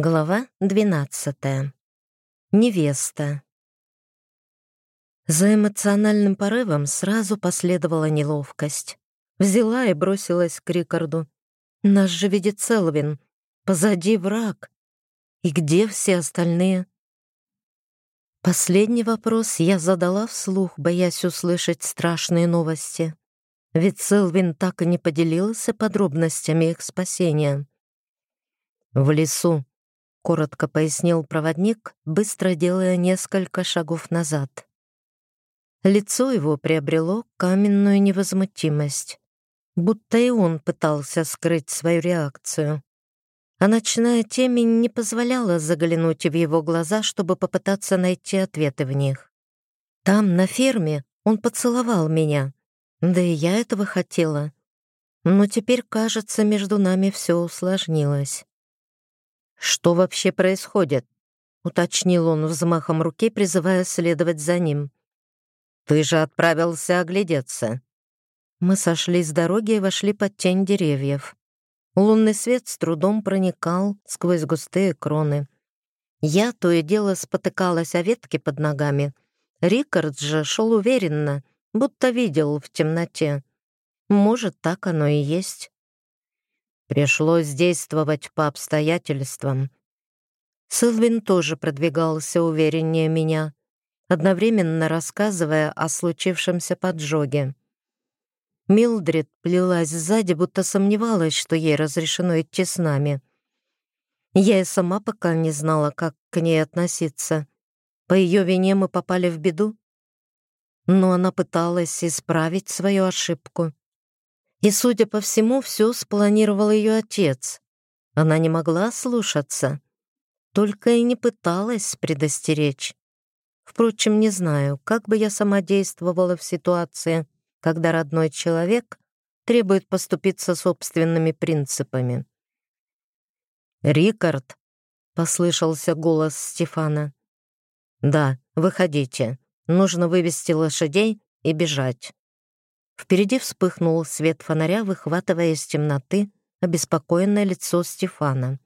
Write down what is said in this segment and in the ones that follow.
Глава двенадцатая. Невеста. За эмоциональным порывом сразу последовала неловкость. Взяла и бросилась к Рикарду. «Нас же видит Селвин. Позади враг. И где все остальные?» Последний вопрос я задала вслух, боясь услышать страшные новости. Ведь Селвин так и не поделился подробностями их спасения. «В лесу», коротко пояснил проводник, быстро делая несколько шагов назад. Лицо его приобрело каменную невозмутимость, будто и он пытался скрыть свою реакцию. А ночная темень не позволяла заглянуть в его глаза, чтобы попытаться найти ответы в них. Там, на ферме, он поцеловал меня, да и я этого хотела. Но теперь, кажется, между нами все усложнилось. «Что вообще происходит?» — уточнил он взмахом руки, призывая следовать за ним. «Ты же отправился оглядеться». Мы сошли с дороги и вошли под тень деревьев. Лунный свет с трудом проникал сквозь густые кроны. Я то и дело спотыкалась о ветке под ногами. Рикард же шел уверенно, будто видел в темноте. Может, так оно и есть. Пришлось действовать по обстоятельствам. Сылвин тоже продвигался увереннее меня, одновременно рассказывая о случившемся поджоге. Милдрид плелась сзади, будто сомневалась, что ей разрешено идти с нами. Я и сама пока не знала, как к ней относиться. По ее вине мы попали в беду. Но она пыталась исправить свою ошибку. И, судя по всему, все спланировал ее отец. Она не могла слушаться, только и не пыталась предостеречь. Впрочем, не знаю, как бы я сама действовала в ситуации, когда родной человек требует поступиться собственными принципами. «Рикард», — послышался голос Стефана. «Да, выходите. Нужно вывести лошадей и бежать». Впереди вспыхнул свет фонаря, выхватывая из темноты обеспокоенное лицо Стефана.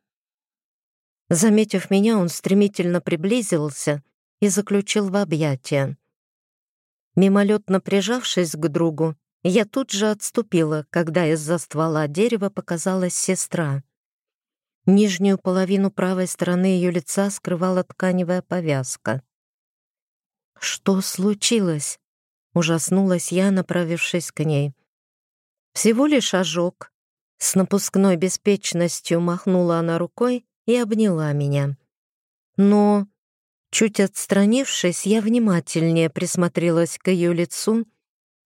Заметив меня, он стремительно приблизился и заключил в объятия. Мимолетно прижавшись к другу, я тут же отступила, когда из-за ствола дерева показалась сестра. Нижнюю половину правой стороны ее лица скрывала тканевая повязка. «Что случилось?» Ужаснулась я, направившись к ней. Всего лишь ожог. С напускной беспечностью махнула она рукой и обняла меня. Но, чуть отстранившись, я внимательнее присмотрелась к ее лицу,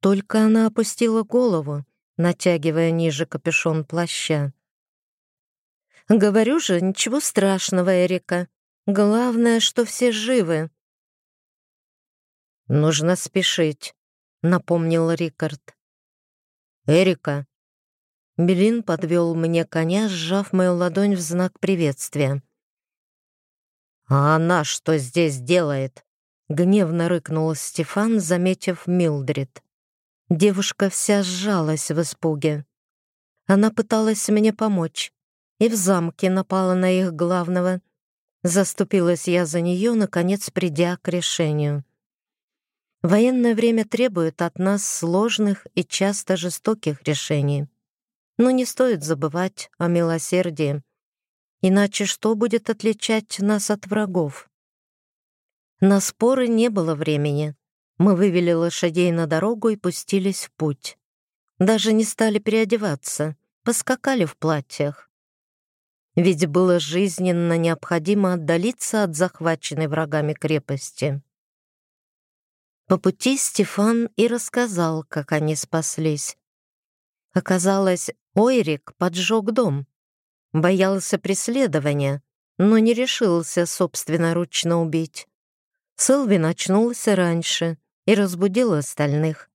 только она опустила голову, натягивая ниже капюшон плаща. «Говорю же, ничего страшного, Эрика. Главное, что все живы». «Нужно спешить», напомнил Рикард. «Эрика!» Белин подвел мне коня, сжав мою ладонь в знак приветствия. «А она что здесь делает?» — гневно рыкнул Стефан, заметив Милдрид. Девушка вся сжалась в испуге. Она пыталась мне помочь и в замке напала на их главного. Заступилась я за нее, наконец придя к решению. Военное время требует от нас сложных и часто жестоких решений. Но не стоит забывать о милосердии. Иначе что будет отличать нас от врагов? На споры не было времени. Мы вывели лошадей на дорогу и пустились в путь. Даже не стали переодеваться, поскакали в платьях. Ведь было жизненно необходимо отдалиться от захваченной врагами крепости. По пути Стефан и рассказал, как они спаслись. Оказалось, Ойрик поджег дом. Боялся преследования, но не решился собственноручно убить. Сэлвин очнулся раньше и разбудил остальных.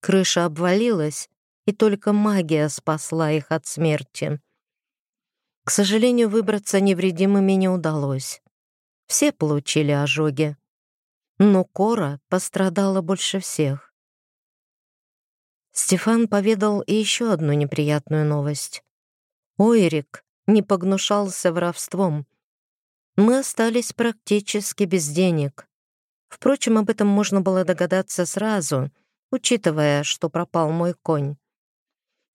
Крыша обвалилась, и только магия спасла их от смерти. К сожалению, выбраться невредимыми не удалось. Все получили ожоги но Кора пострадала больше всех. Стефан поведал и еще одну неприятную новость. Ойрик не погнушался воровством, мы остались практически без денег. Впрочем, об этом можно было догадаться сразу, учитывая, что пропал мой конь.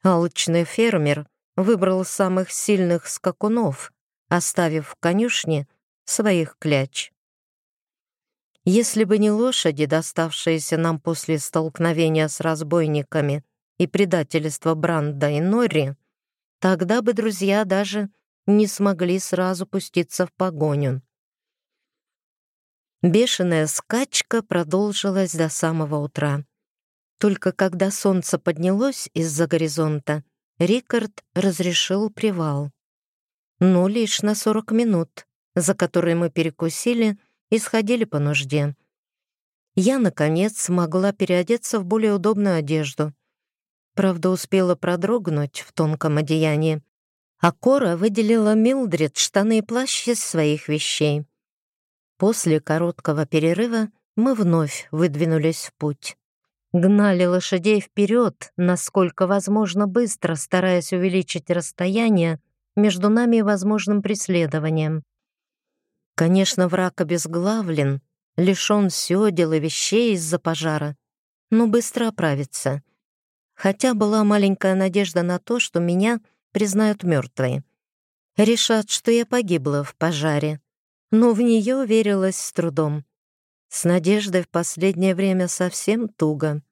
Алчный фермер выбрал самых сильных скакунов, оставив в конюшне своих кляч. Если бы не лошади, доставшиеся нам после столкновения с разбойниками и предательства Бранда и Норри, тогда бы друзья даже не смогли сразу пуститься в погоню. Бешеная скачка продолжилась до самого утра. Только когда солнце поднялось из-за горизонта, Рикард разрешил привал. Но лишь на 40 минут, за которые мы перекусили и сходили по нужде. Я, наконец, смогла переодеться в более удобную одежду. Правда, успела продрогнуть в тонком одеянии. А Кора выделила Милдрид штаны и плащ из своих вещей. После короткого перерыва мы вновь выдвинулись в путь. Гнали лошадей вперед, насколько возможно быстро, стараясь увеличить расстояние между нами и возможным преследованием. Конечно, враг обезглавлен, лишён сёдел и вещей из-за пожара, но быстро оправится. Хотя была маленькая надежда на то, что меня признают мёртвой. Решат, что я погибла в пожаре, но в неё верилось с трудом. С надеждой в последнее время совсем туго.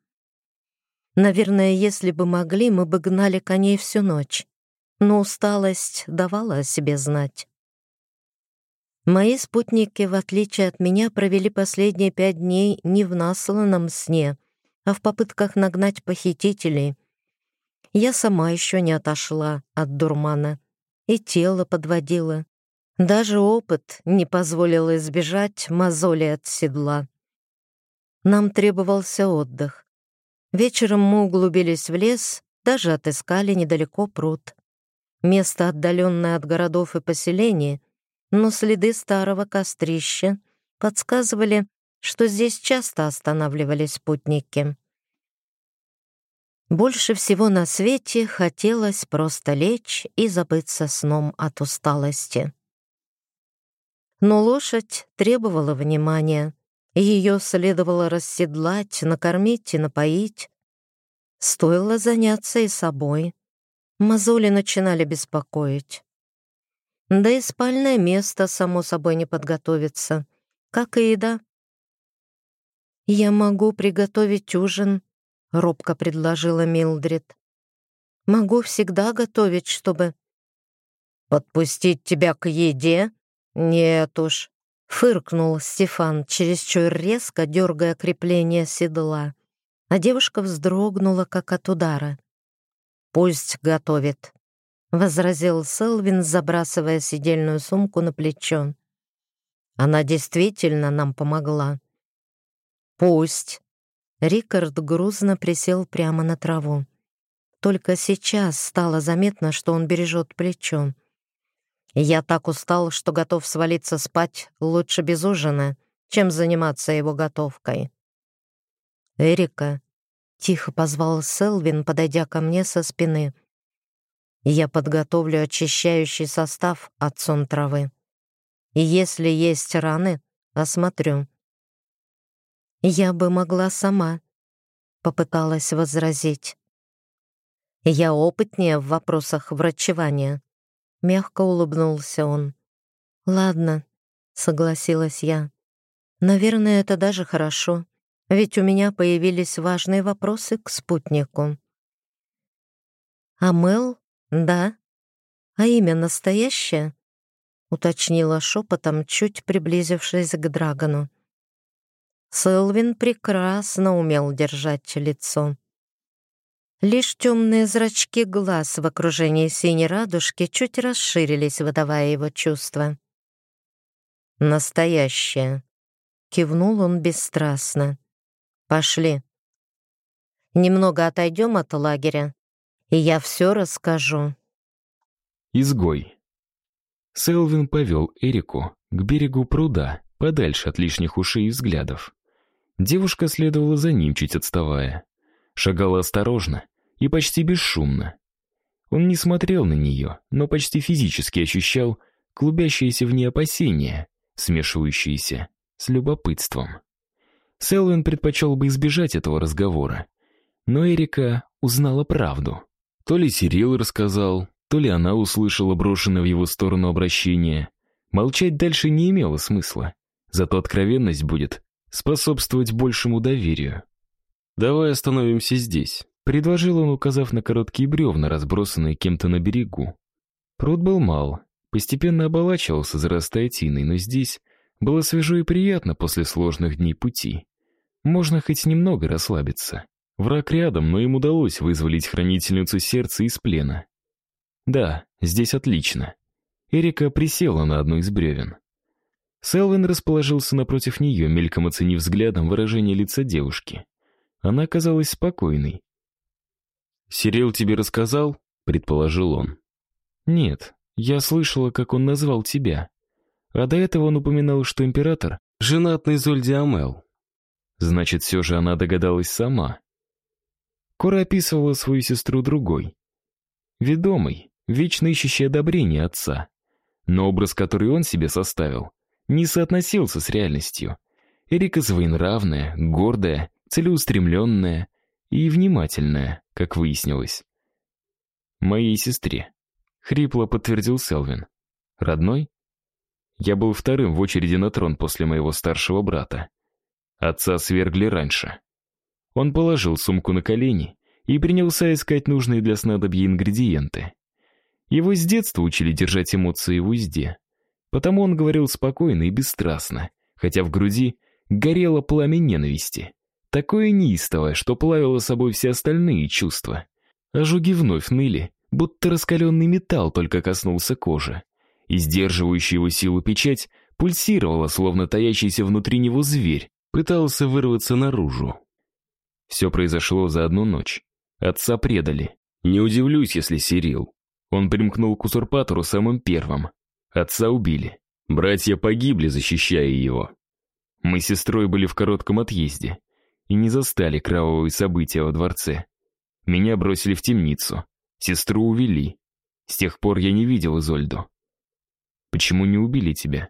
Наверное, если бы могли, мы бы гнали коней всю ночь. Но усталость давала о себе знать. Мои спутники, в отличие от меня, провели последние пять дней не в насланном сне, а в попытках нагнать похитителей. Я сама еще не отошла от дурмана, и тело подводило. Даже опыт не позволил избежать мозоли от седла. Нам требовался отдых. Вечером мы углубились в лес, даже отыскали недалеко пруд. Место, отдаленное от городов и поселений, но следы старого кострища подсказывали, что здесь часто останавливались путники. Больше всего на свете хотелось просто лечь и забыться сном от усталости. Но лошадь требовала внимания. Ее следовало расседлать, накормить и напоить. Стоило заняться и собой. Мозоли начинали беспокоить. Да и спальное место, само собой, не подготовится, как и еда. «Я могу приготовить ужин», — робко предложила Милдрид. «Могу всегда готовить, чтобы...» «Подпустить тебя к еде?» «Нет уж», — фыркнул Стефан, чересчур резко дергая крепление седла. А девушка вздрогнула, как от удара. «Пусть готовит», — возразил Селвин, забрасывая сидельную сумку на плечо. «Она действительно нам помогла». «Пусть». Рикард грузно присел прямо на траву. Только сейчас стало заметно, что он бережет плечо. Я так устал, что готов свалиться спать лучше без ужина, чем заниматься его готовкой. «Эрика», — тихо позвал Селвин, подойдя ко мне со спины. «Я подготовлю очищающий состав от сон травы. И если есть раны, осмотрю». «Я бы могла сама», — попыталась возразить. «Я опытнее в вопросах врачевания», Мягко улыбнулся он. «Ладно», — согласилась я. «Наверное, это даже хорошо, ведь у меня появились важные вопросы к спутнику». «А Мел? Да. А имя настоящее?» — уточнила шепотом, чуть приблизившись к Драгону. Сэлвин прекрасно умел держать лицо. Лишь темные зрачки глаз в окружении синей радужки чуть расширились, выдавая его чувства. «Настоящее», — кивнул он бесстрастно. «Пошли. Немного отойдем от лагеря, и я все расскажу». Изгой. Селвин повел Эрику к берегу пруда, подальше от лишних ушей и взглядов. Девушка следовала за ним, чуть отставая. Шагала осторожно, и почти бесшумно. Он не смотрел на нее, но почти физически ощущал, клубящиеся в ней опасения, смешивающиеся с любопытством. Селвин предпочел бы избежать этого разговора. Но Эрика узнала правду. То ли Сирил рассказал, то ли она услышала брошенное в его сторону обращение. Молчать дальше не имело смысла. Зато откровенность будет способствовать большему доверию. «Давай остановимся здесь», — предложил он, указав на короткие бревна, разбросанные кем-то на берегу. Пруд был мал, постепенно оболачивался, зарастая тиной, но здесь было свежо и приятно после сложных дней пути. Можно хоть немного расслабиться. Враг рядом, но им удалось вызволить хранительницу сердца из плена. Да, здесь отлично. Эрика присела на одну из бревен. Селвин расположился напротив нее, мельком оценив взглядом выражение лица девушки. Она казалась спокойной. «Сирил тебе рассказал?» — предположил он. «Нет, я слышала, как он назвал тебя. А до этого он упоминал, что император женат на Изольде Амел. Значит, все же она догадалась сама. Кора описывала свою сестру другой. Ведомой, вечно ищущей одобрение отца. Но образ, который он себе составил, не соотносился с реальностью. Эрика своенравная, гордая, целеустремленная и внимательная, как выяснилось. «Моей сестре», — хрипло подтвердил Селвин. «Родной?» Я был вторым в очереди на трон после моего старшего брата. Отца свергли раньше. Он положил сумку на колени и принялся искать нужные для снадобья ингредиенты. Его с детства учили держать эмоции в узде. Потому он говорил спокойно и бесстрастно, хотя в груди горело пламя ненависти. Такое неистовое, что плавило собой все остальные чувства. Ожоги вновь ныли, будто раскаленный металл только коснулся кожи и сдерживающая его силу печать пульсировала, словно таящийся внутри него зверь, пытался вырваться наружу. Все произошло за одну ночь. Отца предали. Не удивлюсь, если Сирил. Он примкнул к узурпатору самым первым. Отца убили. Братья погибли, защищая его. Мы с сестрой были в коротком отъезде и не застали кровавые события во дворце. Меня бросили в темницу. Сестру увели. С тех пор я не видел Изольду. Почему не убили тебя?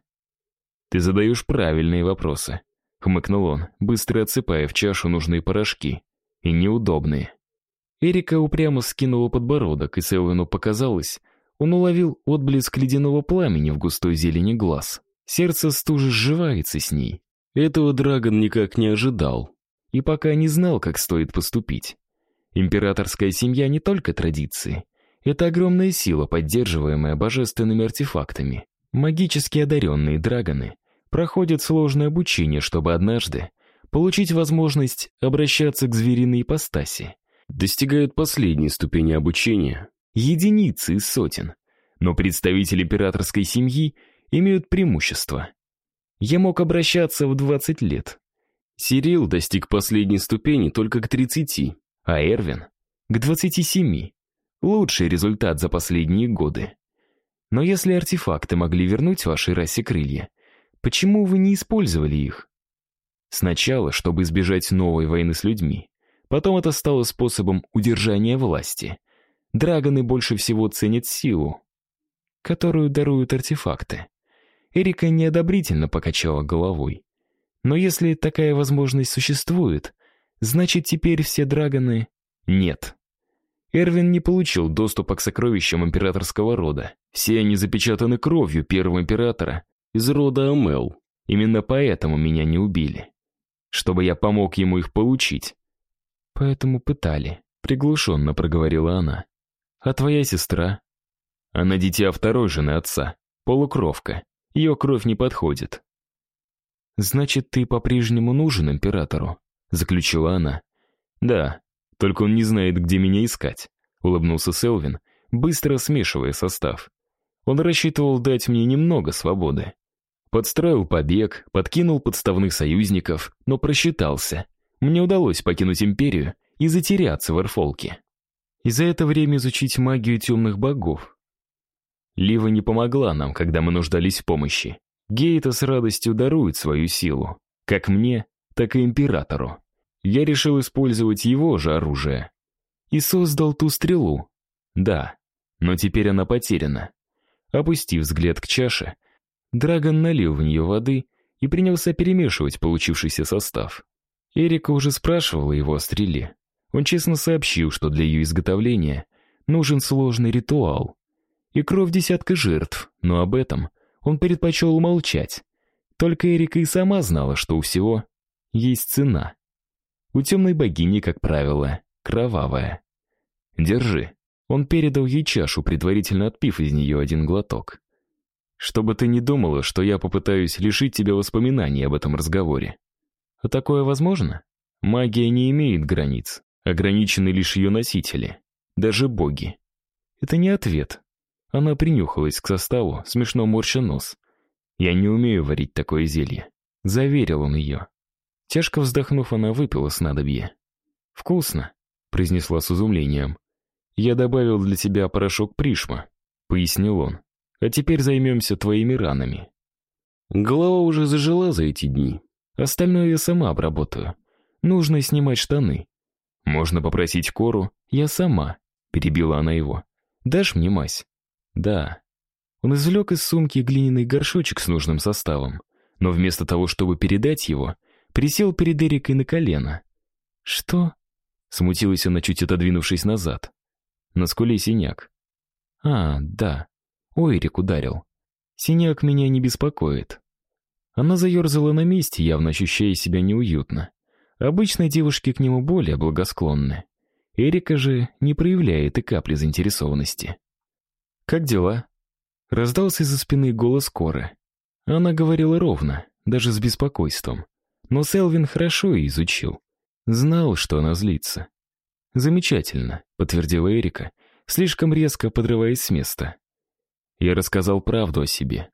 Ты задаешь правильные вопросы, хмыкнул он, быстро отсыпая в чашу нужные порошки. И неудобные. Эрика упрямо скинула подбородок, и Селвину показалось, он уловил отблеск ледяного пламени в густой зелени глаз. Сердце стужи сживается с ней. Этого Драгон никак не ожидал. И пока не знал, как стоит поступить. Императорская семья не только традиции. Это огромная сила, поддерживаемая божественными артефактами. Магически одаренные драгоны проходят сложное обучение, чтобы однажды получить возможность обращаться к звериной ипостаси. Достигают последней ступени обучения единицы из сотен, но представители императорской семьи имеют преимущество. Я мог обращаться в 20 лет. Сирил достиг последней ступени только к 30, а Эрвин — к 27. Лучший результат за последние годы. Но если артефакты могли вернуть вашей расе крылья, почему вы не использовали их? Сначала, чтобы избежать новой войны с людьми. Потом это стало способом удержания власти. Драгоны больше всего ценят силу, которую даруют артефакты. Эрика неодобрительно покачала головой. Но если такая возможность существует, значит теперь все драгоны... Нет. Эрвин не получил доступа к сокровищам императорского рода. Все они запечатаны кровью первого императора из рода Амел. Именно поэтому меня не убили. Чтобы я помог ему их получить. Поэтому пытали. Приглушенно проговорила она. А твоя сестра? Она дитя второй жены отца. Полукровка. Ее кровь не подходит. Значит, ты по-прежнему нужен императору? Заключила она. Да, только он не знает, где меня искать», — улыбнулся Селвин, быстро смешивая состав. Он рассчитывал дать мне немного свободы. Подстроил побег, подкинул подставных союзников, но просчитался. Мне удалось покинуть империю и затеряться в Эрфолке. И за это время изучить магию темных богов. Лива не помогла нам, когда мы нуждались в помощи. Гейта с радостью дарует свою силу. Как мне, так и императору. Я решил использовать его же оружие. И создал ту стрелу. Да, но теперь она потеряна. Опустив взгляд к чаше, Драгон налил в нее воды и принялся перемешивать получившийся состав. Эрика уже спрашивала его о стреле. Он честно сообщил, что для ее изготовления нужен сложный ритуал. И кровь десятка жертв, но об этом он предпочел умолчать. Только Эрика и сама знала, что у всего есть цена. У темной богини, как правило, кровавая. «Держи». Он передал ей чашу, предварительно отпив из нее один глоток. «Чтобы ты не думала, что я попытаюсь лишить тебя воспоминаний об этом разговоре. А такое возможно? Магия не имеет границ, ограничены лишь ее носители, даже боги. Это не ответ. Она принюхалась к составу, смешно морща нос. Я не умею варить такое зелье. Заверил он ее. Тяжко вздохнув, она выпила снадобье. «Вкусно», — произнесла с изумлением. «Я добавил для тебя порошок Пришма», — пояснил он. «А теперь займемся твоими ранами». Голова уже зажила за эти дни. Остальное я сама обработаю. Нужно снимать штаны. Можно попросить Кору, я сама, перебила она его. Дашь мне мазь? Да. Он извлек из сумки глиняный горшочек с нужным составом, но вместо того, чтобы передать его, присел перед Эрикой на колено. Что? Смутилась она, чуть отодвинувшись назад. На скуле синяк. А, да. Ой, Эрик ударил. Синяк меня не беспокоит. Она заерзала на месте, явно ощущая себя неуютно. Обычно девушки к нему более благосклонны. Эрика же не проявляет и капли заинтересованности. «Как дела?» Раздался из-за спины голос Коры. Она говорила ровно, даже с беспокойством. Но Селвин хорошо ее изучил. Знал, что она злится. «Замечательно», — подтвердила Эрика, слишком резко подрываясь с места. Я рассказал правду о себе.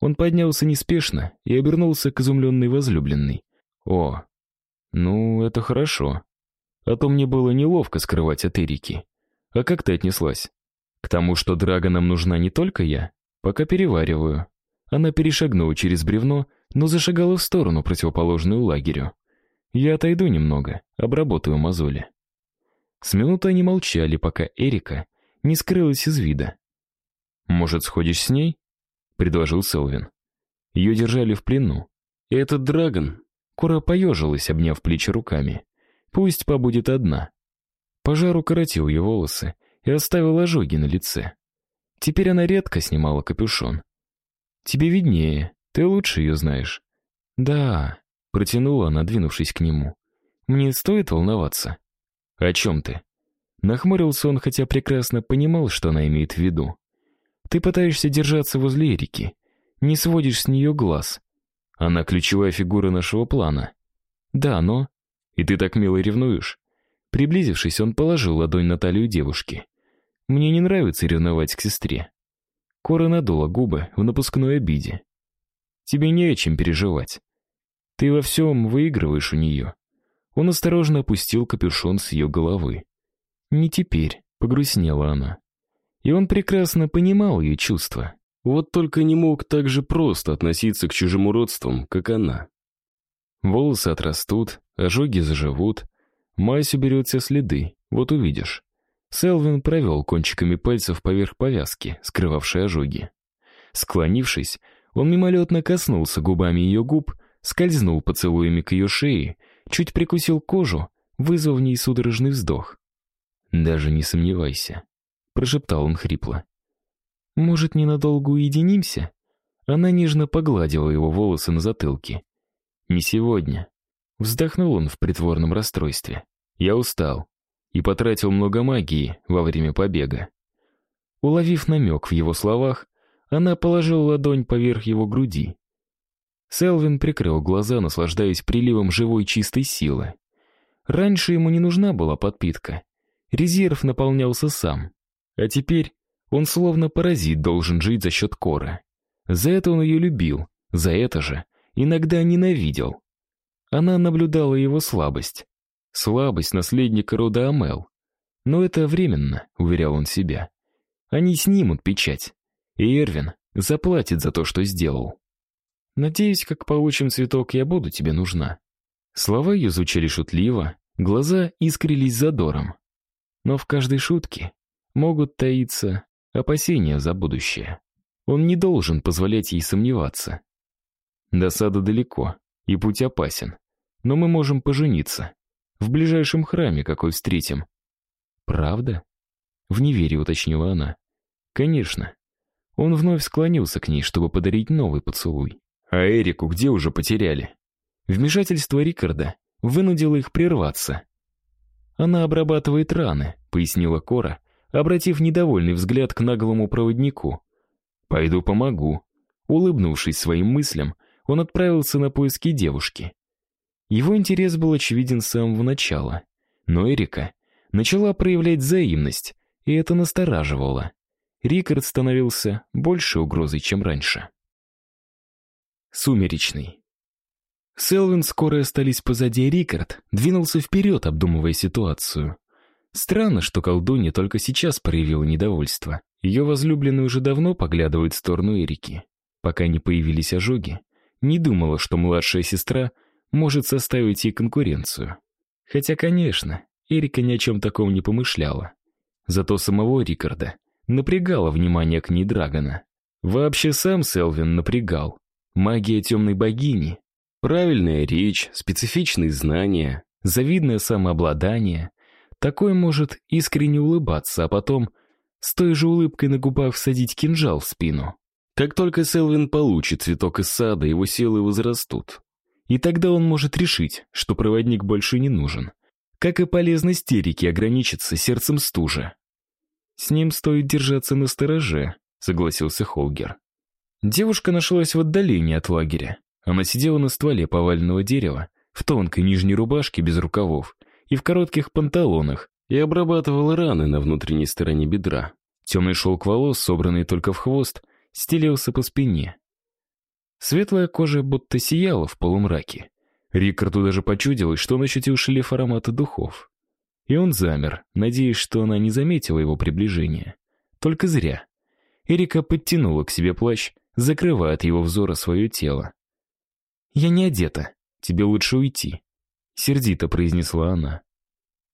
Он поднялся неспешно и обернулся к изумленной возлюбленной. «О, ну, это хорошо. А то мне было неловко скрывать от Эрики. А как ты отнеслась? К тому, что Драгонам нужна не только я? Пока перевариваю». Она перешагнула через бревно, но зашагала в сторону, противоположную лагерю. «Я отойду немного, обработаю мозоли». С минуты они молчали, пока Эрика не скрылась из вида. «Может, сходишь с ней?» предложил Селвин. Ее держали в плену. И этот драгон... Кора поежилась, обняв плечи руками. Пусть побудет одна. Пожар укоротил ее волосы и оставил ожоги на лице. Теперь она редко снимала капюшон. «Тебе виднее, ты лучше ее знаешь». «Да», — протянула она, двинувшись к нему. «Мне стоит волноваться?» «О чем ты?» Нахмурился он, хотя прекрасно понимал, что она имеет в виду. Ты пытаешься держаться возле Эрики, не сводишь с нее глаз. Она ключевая фигура нашего плана. Да, но... И ты так мило ревнуешь. Приблизившись, он положил ладонь на талию девушки. Мне не нравится ревновать к сестре. Кора надула губы в напускной обиде. Тебе не о чем переживать. Ты во всем выигрываешь у нее. Он осторожно опустил капюшон с ее головы. Не теперь, погрустнела она. И он прекрасно понимал ее чувства. Вот только не мог так же просто относиться к чужим уродствам, как она. Волосы отрастут, ожоги заживут, мазь уберет все следы, вот увидишь. Селвин провел кончиками пальцев поверх повязки, скрывавшей ожоги. Склонившись, он мимолетно коснулся губами ее губ, скользнул поцелуями к ее шее, чуть прикусил кожу, вызвав в ней судорожный вздох. «Даже не сомневайся, прошептал он хрипло. Может, ненадолго уединимся? Она нежно погладила его волосы на затылке. Не сегодня. Вздохнул он в притворном расстройстве. Я устал и потратил много магии во время побега. Уловив намек в его словах, она положила ладонь поверх его груди. Селвин прикрыл глаза, наслаждаясь приливом живой чистой силы. Раньше ему не нужна была подпитка. Резерв наполнялся сам. А теперь он словно паразит должен жить за счет Коры. За это он ее любил, за это же иногда ненавидел. Она наблюдала его слабость. Слабость наследника рода Амел. Но это временно, уверял он себя. Они снимут печать, и Эрвин заплатит за то, что сделал. Надеюсь, как получим цветок, я буду тебе нужна. Слова ее звучали шутливо, глаза искрились задором. Но в каждой шутке могут таиться опасения за будущее. Он не должен позволять ей сомневаться. Досада далеко, и путь опасен. Но мы можем пожениться. В ближайшем храме, какой встретим. Правда? В неверии уточнила она. Конечно. Он вновь склонился к ней, чтобы подарить новый поцелуй. А Эрику где уже потеряли? Вмешательство Рикарда вынудило их прерваться. Она обрабатывает раны, пояснила Кора, обратив недовольный взгляд к наглому проводнику. Пойду помогу. Улыбнувшись своим мыслям, он отправился на поиски девушки. Его интерес был очевиден с самого начала, но Эрика начала проявлять взаимность, и это настораживало. Рикард становился больше угрозой, чем раньше. Сумеречный. Селвин скоро остались позади, Рикард двинулся вперед, обдумывая ситуацию. Странно, что колдунья только сейчас проявила недовольство. Ее возлюбленный уже давно поглядывает в сторону Эрики. Пока не появились ожоги, не думала, что младшая сестра может составить ей конкуренцию. Хотя, конечно, Эрика ни о чем таком не помышляла. Зато самого Рикарда напрягало внимание к ней Драгона. Вообще сам Селвин напрягал. Магия темной богини, правильная речь, специфичные знания, завидное самообладание. Такой может искренне улыбаться, а потом с той же улыбкой на губах всадить кинжал в спину. Как только Селвин получит цветок из сада, его силы возрастут. И тогда он может решить, что проводник больше не нужен. Как и полезность Эрики ограничится сердцем стужа. С ним стоит держаться на стороже, согласился Холгер. Девушка нашлась в отдалении от лагеря. Она сидела на стволе поваленного дерева, в тонкой нижней рубашке без рукавов и в коротких панталонах, и обрабатывала раны на внутренней стороне бедра. Темный шелк волос, собранный только в хвост, стелился по спине. Светлая кожа будто сияла в полумраке. Рикарду даже почудилось, что он ощутил шлейф аромата духов. И он замер, надеясь, что она не заметила его приближения. Только зря. Эрика подтянула к себе плащ, закрывая от его взора свое тело. «Я не одета. Тебе лучше уйти», — сердито произнесла она.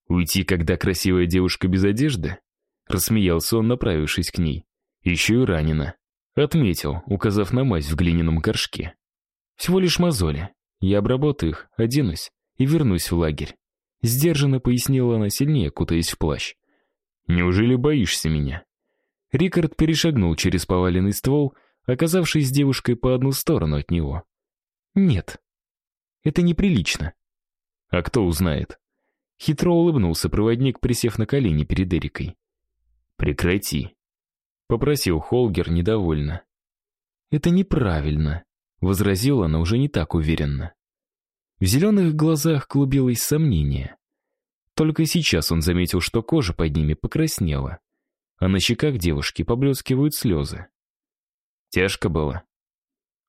«Уйти, когда красивая девушка без одежды?» Рассмеялся он, направившись к ней. «Еще и ранена. Отметил, указав на мазь в глиняном горшке. Всего лишь мозоли. Я обработаю их, оденусь и вернусь в лагерь. Сдержанно пояснила она сильнее, кутаясь в плащ. Неужели боишься меня? Рикард перешагнул через поваленный ствол, оказавшись с девушкой по одну сторону от него. Нет. Это неприлично. А кто узнает? Хитро улыбнулся проводник, присев на колени перед Эрикой. Прекрати, попросил Холгер недовольно. Это неправильно, возразила она уже не так уверенно. В зеленых глазах клубилось сомнение. Только сейчас он заметил, что кожа под ними покраснела, а на щеках девушки поблескивают слезы. Тяжко было.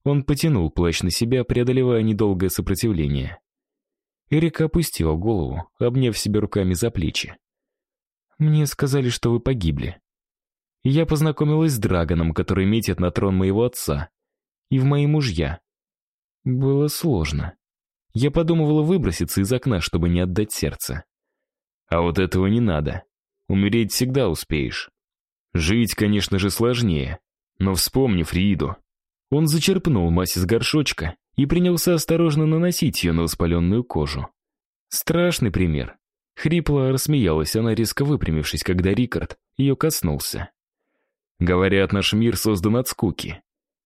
Он потянул плащ на себя, преодолевая недолгое сопротивление. Эрика опустила голову, обняв себя руками за плечи. «Мне сказали, что вы погибли», я познакомилась с Драгоном, который метит на трон моего отца, и в мои мужья. Было сложно. Я подумывала выброситься из окна, чтобы не отдать сердце. А вот этого не надо. Умереть всегда успеешь. Жить, конечно же, сложнее. Но вспомни Фриду. Он зачерпнул мазь из горшочка и принялся осторожно наносить ее на воспаленную кожу. Страшный пример. Хрипло рассмеялась она, резко выпрямившись, когда Рикард ее коснулся. Говорят, наш мир создан от скуки.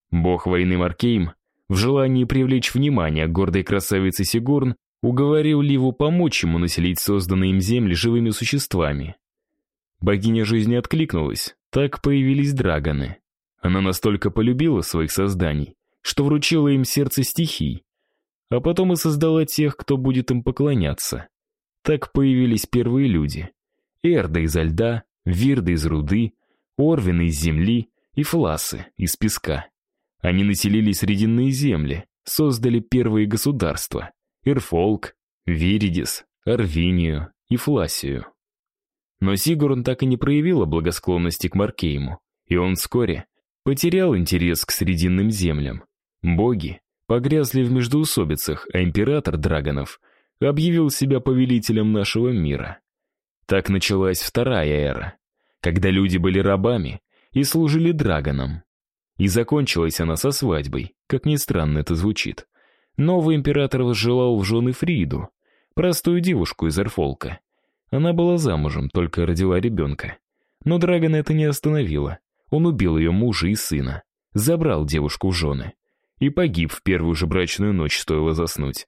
Бог войны Маркейм, в желании привлечь внимание гордой красавицы Сигурн, уговорил Ливу помочь ему населить созданные им земли живыми существами. Богиня жизни откликнулась, так появились драгоны. Она настолько полюбила своих созданий, что вручила им сердце стихий, а потом и создала тех, кто будет им поклоняться. Так появились первые люди. Эрда из льда, Вирда из руды, Орвины из земли и фласы из песка. Они населили срединные земли, создали первые государства — Ирфолк, Виридис, Арвинию и Фласию. Но Сигурн так и не проявила благосклонности к Маркейму, и он вскоре потерял интерес к срединным землям. Боги погрязли в междоусобицах, а император Драгонов объявил себя повелителем нашего мира. Так началась вторая эра, когда люди были рабами и служили драгонам. И закончилась она со свадьбой, как ни странно это звучит. Новый император возжелал в жены Фриду, простую девушку из Эрфолка. Она была замужем, только родила ребенка. Но Драгона это не остановило. Он убил ее мужа и сына, забрал девушку в жены. И погиб в первую же брачную ночь, стоило заснуть.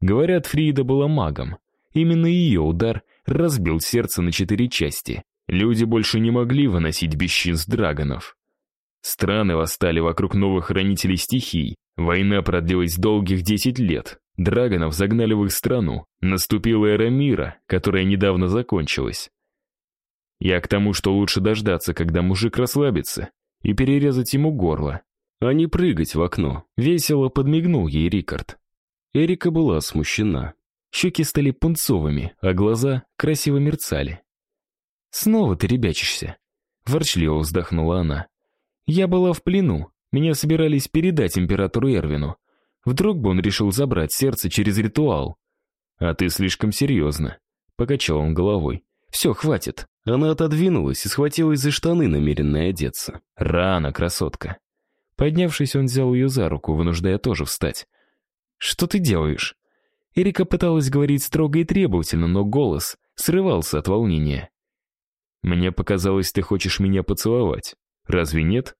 Говорят, Фрида была магом. Именно ее удар разбил сердце на четыре части. Люди больше не могли выносить бесчинств драгонов. Страны восстали вокруг новых хранителей стихий. Война продлилась долгих десять лет. Драгонов загнали в их страну. Наступила эра мира, которая недавно закончилась. Я к тому, что лучше дождаться, когда мужик расслабится, и перерезать ему горло, а не прыгать в окно. Весело подмигнул ей Рикард. Эрика была смущена. Щеки стали пунцовыми, а глаза красиво мерцали. «Снова ты ребячишься», — ворчливо вздохнула она. «Я была в плену, меня собирались передать императору Эрвину. Вдруг бы он решил забрать сердце через ритуал». «А ты слишком серьезно», — покачал он головой. «Все, хватит». Она отодвинулась и схватилась за штаны, намеренная одеться. «Рано, красотка». Поднявшись, он взял ее за руку, вынуждая тоже встать. «Что ты делаешь?» Эрика пыталась говорить строго и требовательно, но голос срывался от волнения. «Мне показалось, ты хочешь меня поцеловать. Разве нет?»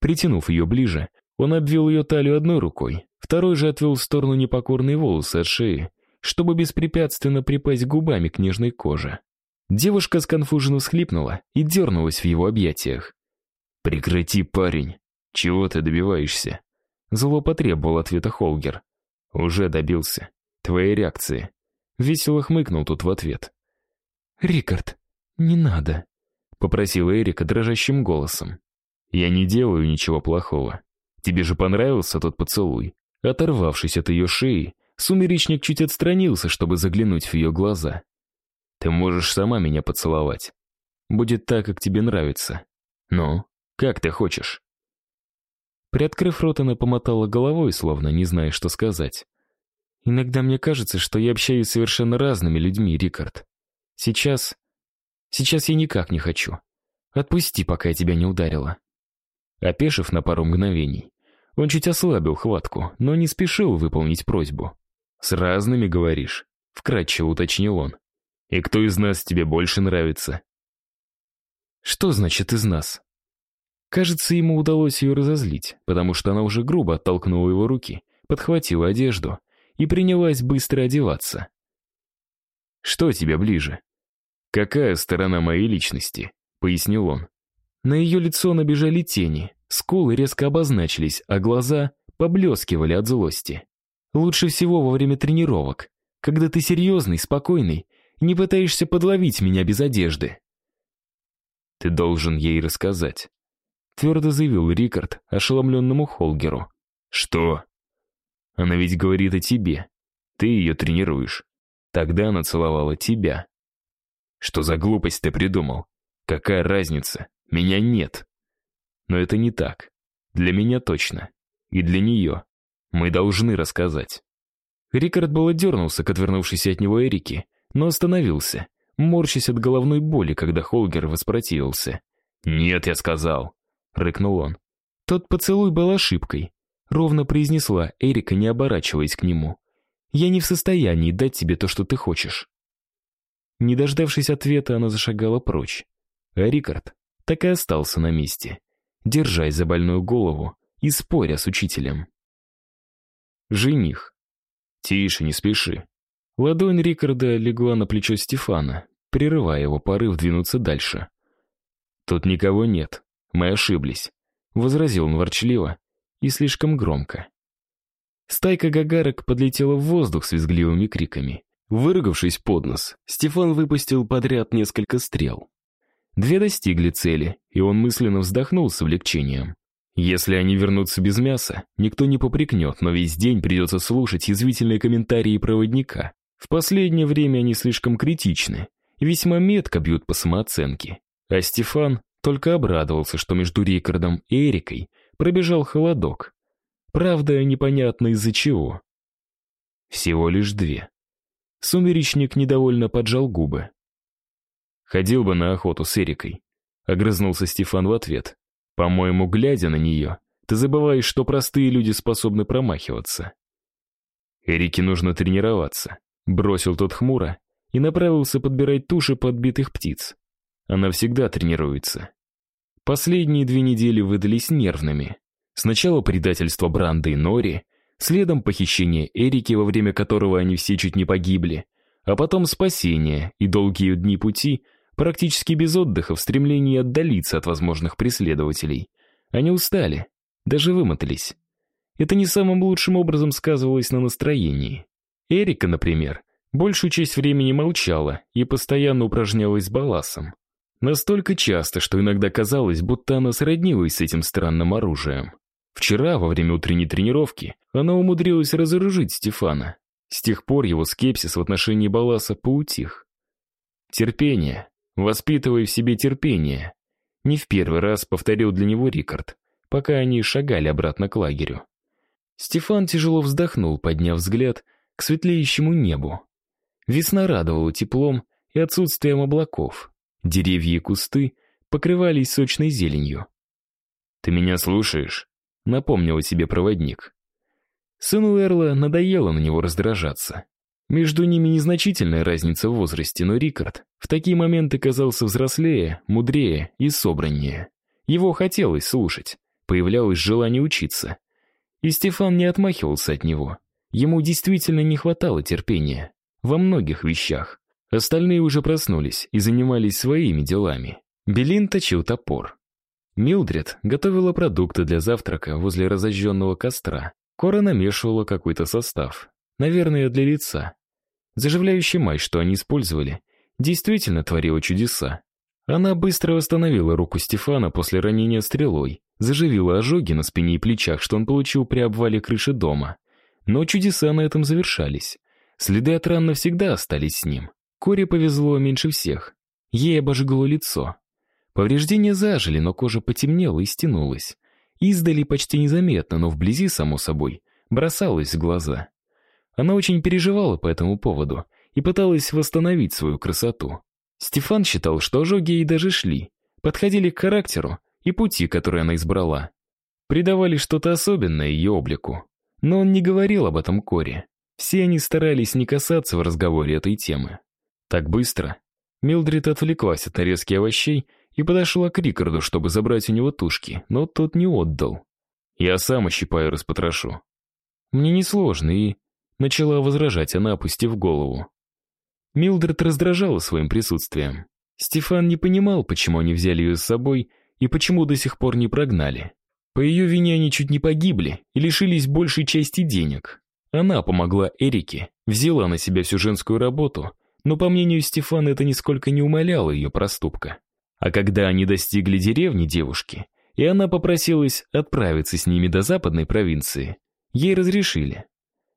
Притянув ее ближе, он обвил ее талию одной рукой, второй же отвел в сторону непокорные волосы от шеи, чтобы беспрепятственно припасть губами к нежной коже. Девушка сконфуженно всхлипнула и дернулась в его объятиях. «Прекрати, парень. Чего ты добиваешься?» Зло потребовал ответа Холгер. «Уже добился. Твоей реакции». Весело хмыкнул тут в ответ. «Рикард, не надо», — попросила Эрика дрожащим голосом. «Я не делаю ничего плохого. Тебе же понравился тот поцелуй?» Оторвавшись от ее шеи, сумеречник чуть отстранился, чтобы заглянуть в ее глаза. Ты можешь сама меня поцеловать. Будет так, как тебе нравится. Ну, как ты хочешь?» Приоткрыв рот, она помотала головой, словно не зная, что сказать. «Иногда мне кажется, что я общаюсь с совершенно разными людьми, Рикард. Сейчас... Сейчас я никак не хочу. Отпусти, пока я тебя не ударила». Опешив на пару мгновений, он чуть ослабил хватку, но не спешил выполнить просьбу. «С разными, говоришь?» — вкратчиво уточнил он. И кто из нас тебе больше нравится? Что значит из нас? Кажется, ему удалось ее разозлить, потому что она уже грубо оттолкнула его руки, подхватила одежду и принялась быстро одеваться. Что тебе ближе? Какая сторона моей личности? пояснил он. На ее лицо набежали тени, скулы резко обозначились, а глаза поблескивали от злости. Лучше всего во время тренировок, когда ты серьезный, спокойный не пытаешься подловить меня без одежды. Ты должен ей рассказать, твердо заявил Рикард ошеломленному Холгеру. Что? Она ведь говорит о тебе. Ты ее тренируешь. Тогда она целовала тебя. Что за глупость ты придумал? Какая разница? Меня нет. Но это не так. Для меня точно. И для нее. Мы должны рассказать. Рикард было дернулся к отвернувшейся от него Эрике, но остановился, морщась от головной боли, когда Холгер воспротивился. «Нет, я сказал», — рыкнул он. «Тот поцелуй был ошибкой», — ровно произнесла Эрика, не оборачиваясь к нему. «Я не в состоянии дать тебе то, что ты хочешь». Не дождавшись ответа, она зашагала прочь. А Рикард так и остался на месте, держась за больную голову и споря с учителем. Жених. Тише, не спеши. Ладонь Рикарда легла на плечо Стефана, прерывая его порыв двинуться дальше. «Тут никого нет. Мы ошиблись», — возразил он ворчливо и слишком громко. Стайка гагарок подлетела в воздух с визгливыми криками. Выругавшись под нос, Стефан выпустил подряд несколько стрел. Две достигли цели, и он мысленно вздохнул с облегчением. Если они вернутся без мяса, никто не попрекнет, но весь день придется слушать язвительные комментарии проводника. В последнее время они слишком критичны, весьма метко бьют по самооценке. А Стефан только обрадовался, что между Рикардом и Эрикой пробежал холодок. Правда, непонятно из-за чего. Всего лишь две. Сумеречник недовольно поджал губы. Ходил бы на охоту с Эрикой. Огрызнулся Стефан в ответ. По-моему, глядя на нее, Ты забываешь, что простые люди способны промахиваться. Эрике нужно тренироваться. Бросил тот хмуро и направился подбирать туши подбитых птиц. Она всегда тренируется. Последние две недели выдались нервными. Сначала предательство Бранды и Нори, следом похищение Эрики, во время которого они все чуть не погибли, а потом спасение и долгие дни пути, практически без отдыха в стремлении отдалиться от возможных преследователей. Они устали, даже вымотались. Это не самым лучшим образом сказывалось на настроении. Эрика, например, большую часть времени молчала и постоянно упражнялась с баласом. Настолько часто, что иногда казалось, будто она сроднилась с этим странным оружием. Вчера, во время утренней тренировки, она умудрилась разоружить Стефана. С тех пор его скепсис в отношении Баласа поутих. Терпение. Воспитывай в себе терпение. Не в первый раз повторил для него Рикард, пока они шагали обратно к лагерю. Стефан тяжело вздохнул, подняв взгляд к светлеющему небу. Весна радовала теплом и отсутствием облаков. Деревья и кусты покрывались сочной зеленью. «Ты меня слушаешь?» — напомнил себе проводник. Сыну Эрла надоело на него раздражаться. Между ними незначительная разница в возрасте, но Рикард в такие моменты казался взрослее, мудрее и собраннее. Его хотелось слушать, появлялось желание учиться. И Стефан не отмахивался от него. Ему действительно не хватало терпения. Во многих вещах. Остальные уже проснулись и занимались своими делами. Белин точил топор. Милдред готовила продукты для завтрака возле разожженного костра. Кора намешивала какой-то состав. Наверное, для лица. Заживляющий мазь, что они использовали, действительно творила чудеса. Она быстро восстановила руку Стефана после ранения стрелой, заживила ожоги на спине и плечах, что он получил при обвале крыши дома. Но чудеса на этом завершались. Следы от ран навсегда остались с ним. Коре повезло меньше всех. Ей обожгло лицо. Повреждения зажили, но кожа потемнела и стянулась. Издали почти незаметно, но вблизи, само собой, бросалась в глаза. Она очень переживала по этому поводу и пыталась восстановить свою красоту. Стефан считал, что ожоги ей даже шли, подходили к характеру и пути, которые она избрала. Придавали что-то особенное ее облику. Но он не говорил об этом Коре. Все они старались не касаться в разговоре этой темы. Так быстро. Милдрид отвлеклась от нарезки овощей и подошла к Рикарду, чтобы забрать у него тушки, но тот не отдал. «Я сам ощипаю и распотрошу». «Мне несложно, и...» Начала возражать она, опустив голову. Милдред раздражала своим присутствием. Стефан не понимал, почему они взяли ее с собой и почему до сих пор не прогнали. По ее вине они чуть не погибли и лишились большей части денег. Она помогла Эрике, взяла на себя всю женскую работу, но, по мнению Стефана, это нисколько не умаляло ее проступка. А когда они достигли деревни девушки, и она попросилась отправиться с ними до западной провинции, ей разрешили.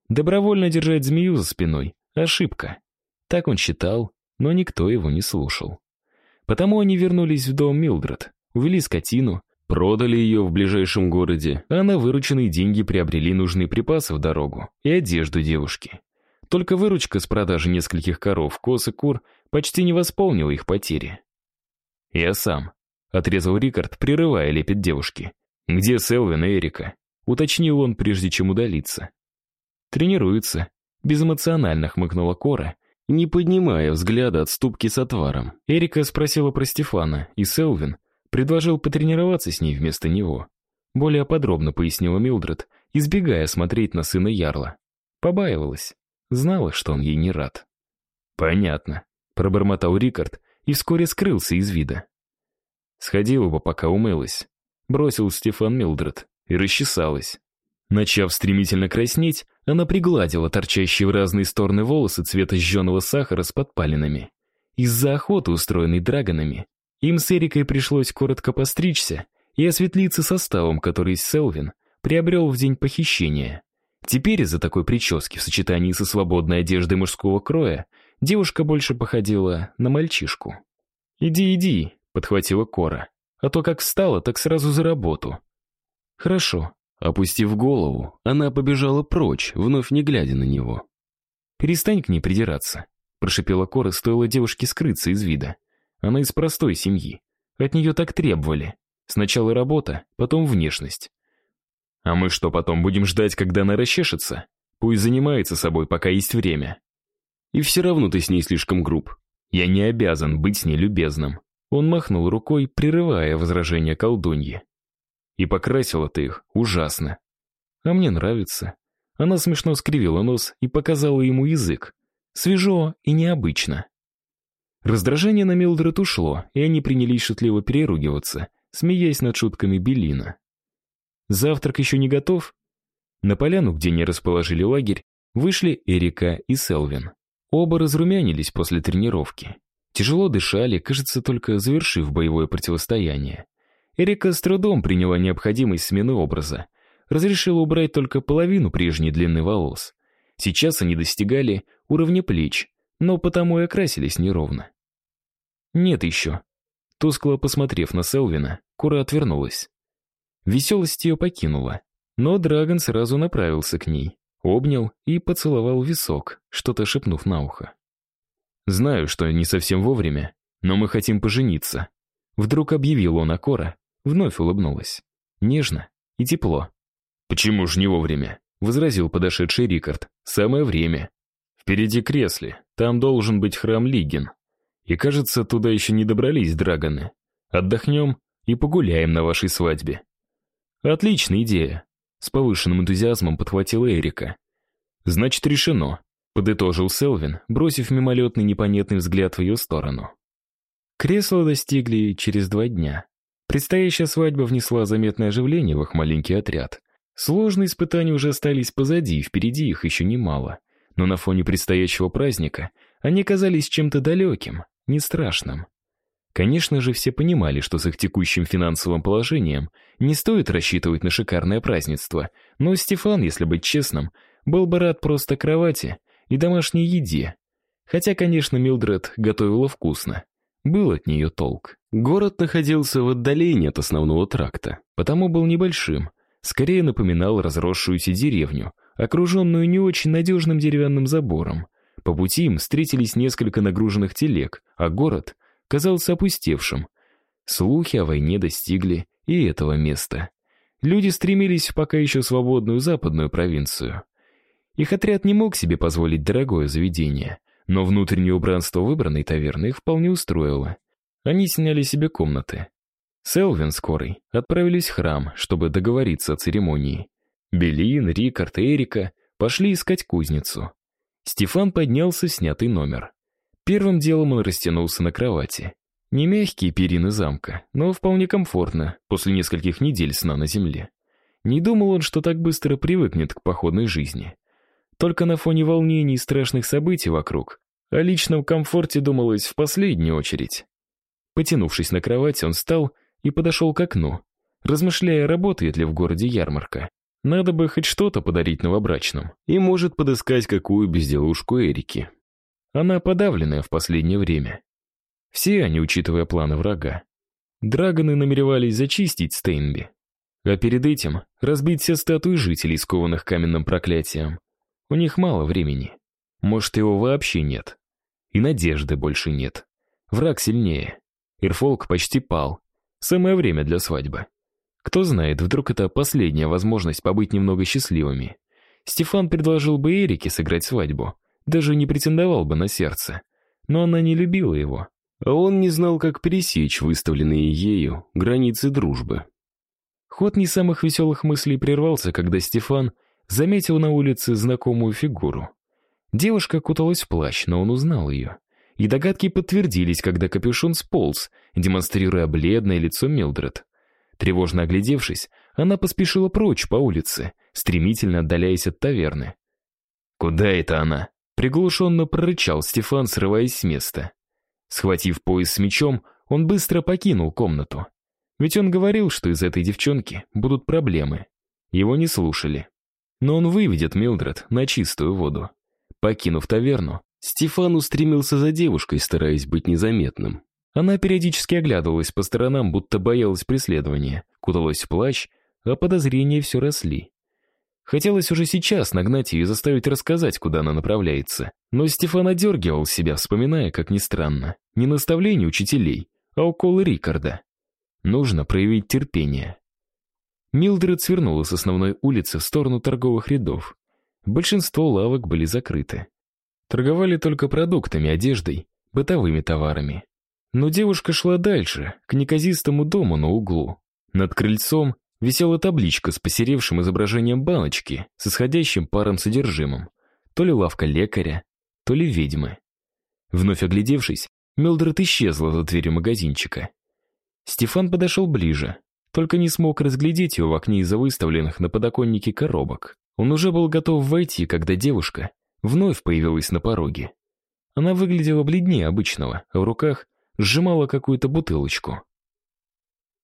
Добровольно держать змею за спиной — ошибка. Так он считал, но никто его не слушал. Потому они вернулись в дом Милдред, увели скотину, продали ее в ближайшем городе, а на вырученные деньги приобрели нужные припасы в дорогу и одежду девушки. Только выручка с продажи нескольких коров, коз и кур почти не восполнила их потери. «Я сам», — отрезал Рикард, прерывая лепет девушки. «Где Селвин и Эрика?» — уточнил он, прежде чем удалиться. «Тренируются», — безэмоционально хмыкнула Кора, не поднимая взгляда от ступки с отваром. Эрика спросила про Стефана, и Селвин предложил потренироваться с ней вместо него. Более подробно пояснила Милдред, избегая смотреть на сына Ярла. Побаивалась, знала, что он ей не рад. «Понятно», — пробормотал Рикард, и вскоре скрылся из вида. Сходила бы, пока умылась. Бросил Стефан Милдред и расчесалась. Начав стремительно краснеть, она пригладила торчащие в разные стороны волосы цвета жженого сахара с подпалинами. Из-за охоты, устроенной драгонами, им с Эрикой пришлось коротко постричься и осветлиться составом, который Селвин приобрел в день похищения. Теперь из-за такой прически в сочетании со свободной одеждой мужского кроя Девушка больше походила на мальчишку. «Иди, иди», — подхватила Кора. «А то как встала, так сразу за работу». «Хорошо». Опустив голову, она побежала прочь, вновь не глядя на него. «Перестань к ней придираться», — прошипела Кора, стоило девушке скрыться из вида. Она из простой семьи. От нее так требовали. Сначала работа, потом внешность. А мы что, потом будем ждать, когда она расчешется? Пусть занимается собой, пока есть время. И все равно ты с ней слишком груб. Я не обязан быть с ней любезным. Он махнул рукой, прерывая возражение колдуньи. И покрасила ты их ужасно. А мне нравится. Она смешно скривила нос и показала ему язык. Свежо и необычно. Раздражение на Милдред ушло, и они принялись шутливо переругиваться, смеясь над шутками Белина. Завтрак еще не готов? На поляну, где не расположили лагерь, вышли Эрика и Селвин. Оба разрумянились после тренировки. Тяжело дышали, кажется, только завершив боевое противостояние. Эрика с трудом приняла необходимость смены образа. Разрешила убрать только половину прежней длины волос. Сейчас они достигали уровня плеч, но потому и окрасились неровно. «Нет еще». Тускло посмотрев на Селвина, Кура отвернулась. Веселость ее покинула, но Драгон сразу направился к ней, обнял и поцеловал висок, что-то шепнув на ухо. «Знаю, что не совсем вовремя, но мы хотим пожениться». Вдруг объявил он Акора, вновь улыбнулась. Нежно и тепло. «Почему же не вовремя?» — возразил подошедший Рикард. «Самое время. Впереди кресли, там должен быть храм Лигин. И кажется, туда еще не добрались драгоны. Отдохнем и погуляем на вашей свадьбе». «Отличная идея», — с повышенным энтузиазмом подхватила Эрика. «Значит, решено», — подытожил Селвин, бросив мимолетный непонятный взгляд в ее сторону. Кресла достигли через два дня. Предстоящая свадьба внесла заметное оживление в их маленький отряд. Сложные испытания уже остались позади, впереди их еще немало. Но на фоне предстоящего праздника они казались чем-то далеким, не страшным. Конечно же, все понимали, что с их текущим финансовым положением не стоит рассчитывать на шикарное празднество, но Стефан, если быть честным, был бы рад просто кровати и домашней еде. Хотя, конечно, Милдред готовила вкусно. Был от нее толк. Город находился в отдалении от основного тракта, потому был небольшим, скорее напоминал разросшуюся деревню, окруженную не очень надежным деревянным забором. По пути им встретились несколько нагруженных телег, а город казался опустевшим. Слухи о войне достигли и этого места. Люди стремились в пока еще свободную западную провинцию. Их отряд не мог себе позволить дорогое заведение, но внутреннее убранство выбранной таверны их вполне устроило. Они сняли себе комнаты. Селвин скорый отправились в храм, чтобы договориться о церемонии. Белин, Рикард и Эрика пошли искать кузницу. Стефан поднялся в снятый номер. Первым делом он растянулся на кровати. Не мягкие перины замка, но вполне комфортно после нескольких недель сна на земле. Не думал он, что так быстро привыкнет к походной жизни. Только на фоне волнений и страшных событий вокруг о личном комфорте думалось в последнюю очередь. Потянувшись на кровать, он встал и подошел к окну, размышляя, работает ли в городе ярмарка. Надо бы хоть что-то подарить новобрачным, и может подыскать какую безделушку Эрики. Она подавленная в последнее время. Все они, учитывая планы врага. Драгоны намеревались зачистить Стейнби. А перед этим разбить все статуи жителей, скованных каменным проклятием. У них мало времени. Может, его вообще нет. И надежды больше нет. Враг сильнее. Ирфолк почти пал. Самое время для свадьбы. Кто знает, вдруг это последняя возможность побыть немного счастливыми. Стефан предложил бы Эрике сыграть свадьбу, даже не претендовал бы на сердце. Но она не любила его, а он не знал, как пересечь выставленные ею границы дружбы. Ход не самых веселых мыслей прервался, когда Стефан заметил на улице знакомую фигуру. Девушка куталась в плащ, но он узнал ее. И догадки подтвердились, когда капюшон сполз, демонстрируя бледное лицо Милдред. Тревожно оглядевшись, она поспешила прочь по улице, стремительно отдаляясь от таверны. «Куда это она?» Приглушенно прорычал Стефан, срываясь с места. Схватив пояс с мечом, он быстро покинул комнату. Ведь он говорил, что из этой девчонки будут проблемы. Его не слушали. Но он выведет Милдред на чистую воду. Покинув таверну, Стефан устремился за девушкой, стараясь быть незаметным. Она периодически оглядывалась по сторонам, будто боялась преследования, куталась в плащ, а подозрения все росли. Хотелось уже сейчас нагнать ее и заставить рассказать, куда она направляется. Но Стефан одергивал себя, вспоминая, как ни странно, не наставление учителей, а уколы Рикарда. Нужно проявить терпение. Милдред свернула с основной улицы в сторону торговых рядов. Большинство лавок были закрыты. Торговали только продуктами, одеждой, бытовыми товарами. Но девушка шла дальше, к неказистому дому на углу. Над крыльцом висела табличка с посеревшим изображением баночки с исходящим паром содержимым. То ли лавка лекаря, то ли ведьмы. Вновь оглядевшись, Милдред исчезла за дверью магазинчика. Стефан подошел ближе, только не смог разглядеть ее в окне из-за выставленных на подоконнике коробок. Он уже был готов войти, когда девушка вновь появилась на пороге. Она выглядела бледнее обычного, а в руках сжимала какую-то бутылочку.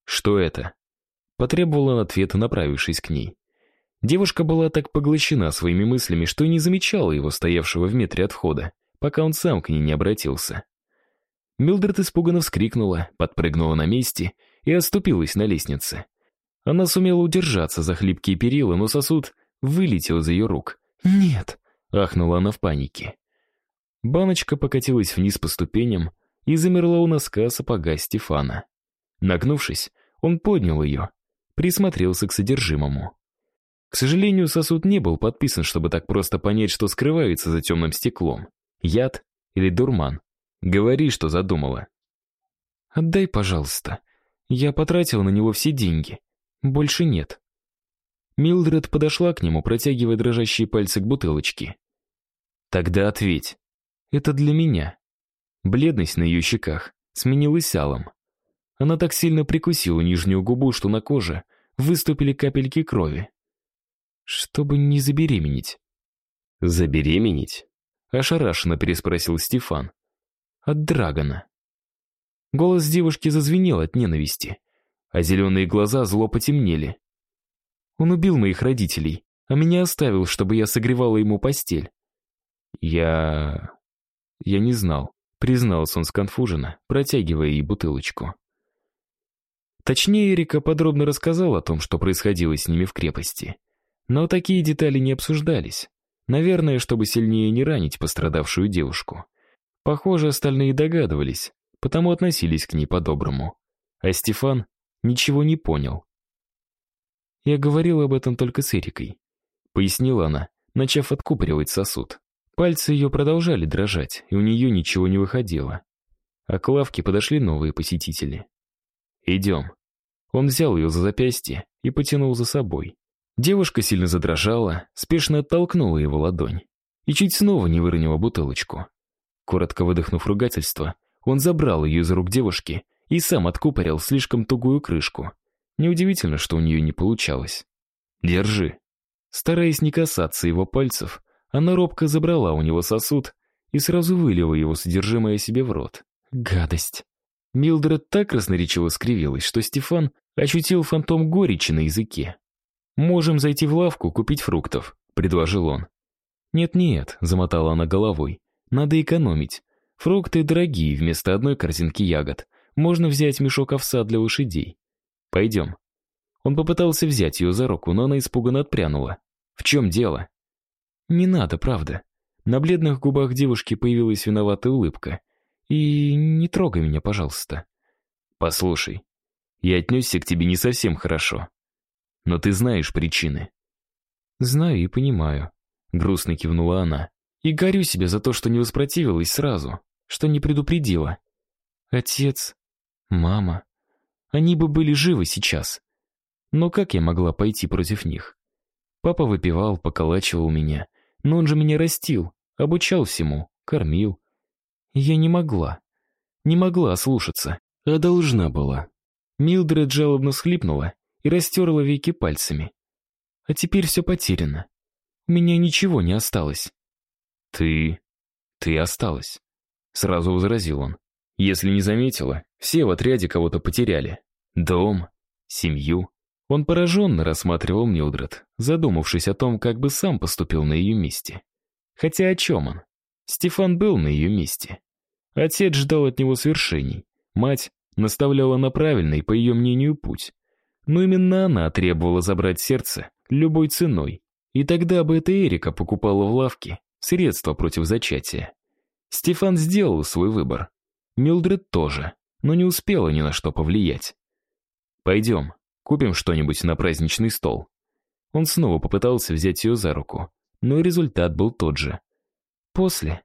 «Что это?» Потребовал он ответа, направившись к ней. Девушка была так поглощена своими мыслями, что не замечала его, стоявшего в метре от входа, пока он сам к ней не обратился. Милдред испуганно вскрикнула, подпрыгнула на месте и оступилась на лестнице. Она сумела удержаться за хлипкие перила, но сосуд вылетел из ее рук. «Нет!» — ахнула она в панике. Баночка покатилась вниз по ступеням и замерла у носка сапога Стефана. Нагнувшись, он поднял ее, присмотрелся к содержимому. К сожалению, сосуд не был подписан, чтобы так просто понять, что скрывается за темным стеклом. Яд или дурман. Говори, что задумала. Отдай, пожалуйста. Я потратил на него все деньги. Больше нет. Милдред подошла к нему, протягивая дрожащие пальцы к бутылочке. Тогда ответь. Это для меня. Бледность на ее щеках сменилась алым. Она так сильно прикусила нижнюю губу, что на коже выступили капельки крови. Чтобы не забеременеть. Забеременеть? Ошарашенно переспросил Стефан. От Драгона. Голос девушки зазвенел от ненависти, а зеленые глаза зло потемнели. Он убил моих родителей, а меня оставил, чтобы я согревала ему постель. Я... я не знал, признался он сконфуженно, протягивая ей бутылочку. Точнее, Эрика подробно рассказал о том, что происходило с ними в крепости. Но такие детали не обсуждались. Наверное, чтобы сильнее не ранить пострадавшую девушку. Похоже, остальные догадывались, потому относились к ней по-доброму. А Стефан ничего не понял. Я говорила об этом только с Эрикой, пояснила она, начав откупоривать сосуд. Пальцы ее продолжали дрожать, и у нее ничего не выходило. А к лавке подошли новые посетители. «Идем». Он взял ее за запястье и потянул за собой. Девушка сильно задрожала, спешно оттолкнула его ладонь и чуть снова не выронила бутылочку. Коротко выдохнув ругательство, он забрал ее из рук девушки и сам откупорил слишком тугую крышку. Неудивительно, что у нее не получалось. «Держи». Стараясь не касаться его пальцев, она робко забрала у него сосуд и сразу вылила его содержимое себе в рот. Гадость. Милдред так красноречиво скривилась, что Стефан ощутил фантом горечи на языке. «Можем зайти в лавку, купить фруктов», — предложил он. «Нет-нет», — замотала она головой, — «надо экономить. Фрукты дорогие, вместо одной корзинки ягод. Можно взять мешок овса для лошадей. Пойдем». Он попытался взять ее за руку, но она испуганно отпрянула. «В чем дело?» «Не надо, правда». На бледных губах девушки появилась виноватая улыбка. «И не трогай меня, пожалуйста». «Послушай, я отнесся к тебе не совсем хорошо. Но ты знаешь причины. Знаю и понимаю, грустно кивнула она. И горю себе за то, что не воспротивилась сразу, что не предупредила. Отец, мама, они бы были живы сейчас. Но как я могла пойти против них? Папа выпивал, поколачивал меня, но он же меня растил, обучал всему, кормил. Я не могла. Не могла слушаться, а должна была. Милдред жалобно схлипнула и растерла веки пальцами. А теперь все потеряно. У меня ничего не осталось. Ты... ты осталась. Сразу возразил он. Если не заметила, все в отряде кого-то потеряли. Дом, семью. Он пораженно рассматривал Милдред, задумавшись о том, как бы сам поступил на ее месте. Хотя о чем он? Стефан был на ее месте. Отец ждал от него свершений. Мать наставляла на правильный, по ее мнению, путь. Но именно она требовала забрать сердце любой ценой. И тогда бы это Эрика покупала в лавке средства против зачатия. Стефан сделал свой выбор. Милдред тоже, но не успела ни на что повлиять. «Пойдем, Купим что-нибудь на праздничный стол». Он снова попытался взять ее за руку, но результат был тот же. После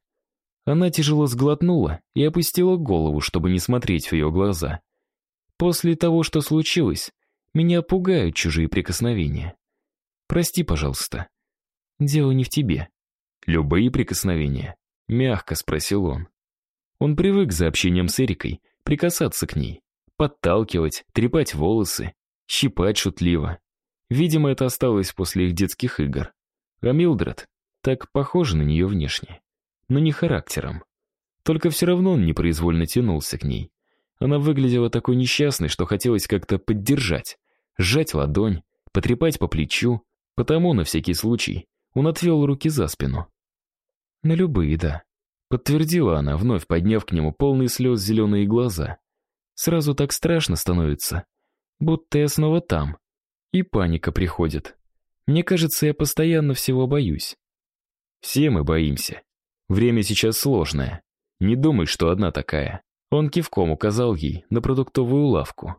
она тяжело сглотнула и опустила голову, чтобы не смотреть в ее глаза. После того, что случилось, меня пугают чужие прикосновения. Прости, пожалуйста. Дело не в тебе. Любые прикосновения? Мягко спросил он. Он привык за общением с Эрикой прикасаться к ней, подталкивать, трепать волосы, щипать шутливо. Видимо, это осталось после их детских игр. А Милдред так похожа на нее внешне, но не характером. Только все равно он непроизвольно тянулся к ней. Она выглядела такой несчастной, что хотелось как-то поддержать, сжать ладонь, потрепать по плечу, потому, на всякий случай, он отвел руки за спину. «На любые, да», — подтвердила она, вновь подняв к нему полные слез зеленые глаза. «Сразу так страшно становится, будто я снова там, и паника приходит. Мне кажется, я постоянно всего боюсь. Все мы боимся. Время сейчас сложное. Не думай, что одна такая. Он кивком указал ей на продуктовую лавку.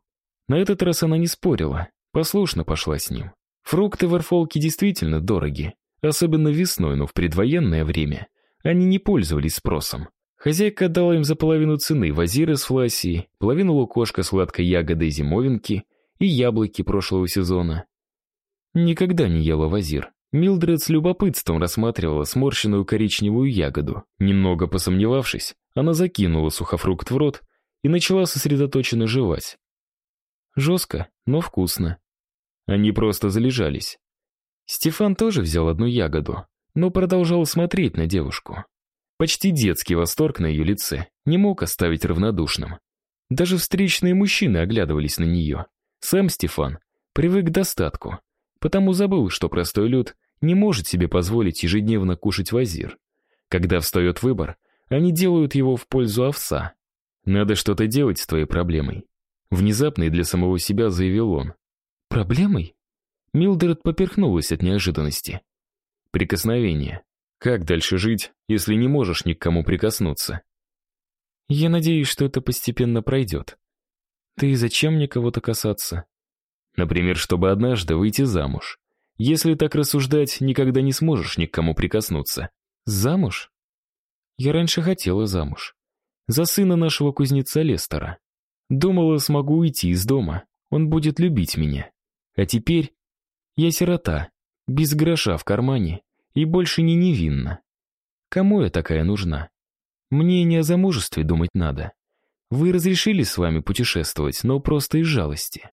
На этот раз она не спорила, послушно пошла с ним. Фрукты в Эрфолке действительно дороги, особенно весной, но в предвоенное время они не пользовались спросом. Хозяйка отдала им за половину цены вазиры с флассией, половину лукошка сладкой ягоды зимовинки и яблоки прошлого сезона. Никогда не ела вазир. Милдред с любопытством рассматривала сморщенную коричневую ягоду. Немного посомневавшись, она закинула сухофрукт в рот и начала сосредоточенно жевать. Жестко, но вкусно. Они просто залежались. Стефан тоже взял одну ягоду, но продолжал смотреть на девушку. Почти детский восторг на ее лице не мог оставить равнодушным. Даже встречные мужчины оглядывались на нее. Сам Стефан привык к достатку, потому забыл, что простой люд не может себе позволить ежедневно кушать вазир. Когда встает выбор, они делают его в пользу овса. Надо что-то делать с твоей проблемой. Внезапно и для самого себя заявил он. Проблемой? Милдред поперхнулась от неожиданности. Прикосновение. Как дальше жить, если не можешь ни к кому прикоснуться? Я надеюсь, что это постепенно пройдет. Да зачем мне кого-то касаться? Например, чтобы однажды выйти замуж. Если так рассуждать, никогда не сможешь ни к кому прикоснуться. Замуж? Я раньше хотела замуж. За сына нашего кузнеца Лестера. Думала, смогу уйти из дома. Он будет любить меня. А теперь я сирота, без гроша в кармане и больше не невинна. Кому я такая нужна? Мне не о замужестве думать надо. Вы разрешили с вами путешествовать, но просто из жалости.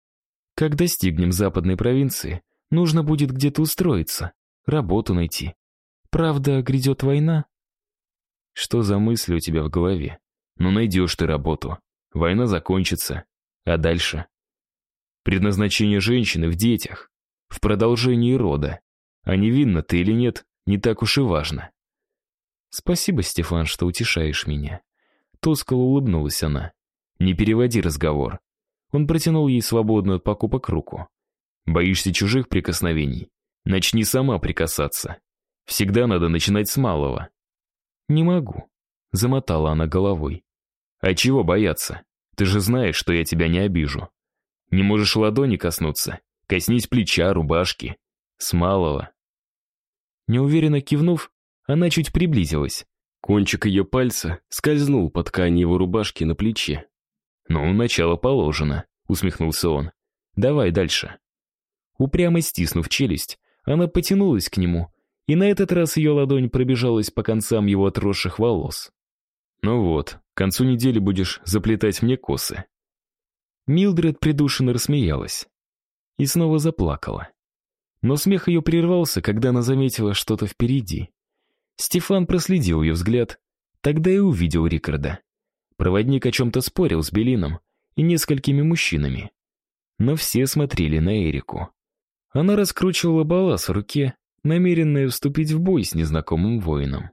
Как достигнем западной провинции, нужно будет где-то устроиться, работу найти. Правда, грядет война? Что за мысли у тебя в голове? Ну найдешь ты работу. Война закончится. А дальше? Предназначение женщины в детях, в продолжении рода. А невинна ты или нет, не так уж и важно. Спасибо, Стефан, что утешаешь меня. Тускло улыбнулась она. «Не переводи разговор». Он протянул ей свободную от покупок руку. «Боишься чужих прикосновений? Начни сама прикасаться. Всегда надо начинать с малого». «Не могу», — замотала она головой. «А чего бояться? Ты же знаешь, что я тебя не обижу. Не можешь ладони коснуться? Коснись плеча, рубашки. С малого». Неуверенно кивнув, она чуть приблизилась. Кончик ее пальца скользнул по ткани его рубашки на плече. «Ну, начало положено», — усмехнулся он. «Давай дальше». Упрямо стиснув челюсть, она потянулась к нему, и на этот раз ее ладонь пробежалась по концам его отросших волос. «Ну вот, к концу недели будешь заплетать мне косы». Милдред придушенно рассмеялась и снова заплакала. Но смех ее прервался, когда она заметила что-то впереди. Стефан проследил ее взгляд, тогда и увидел Рикарда. Проводник о чем-то спорил с Белином и несколькими мужчинами. Но все смотрели на Эрику. Она раскручивала балас в руке, намеренная вступить в бой с незнакомым воином.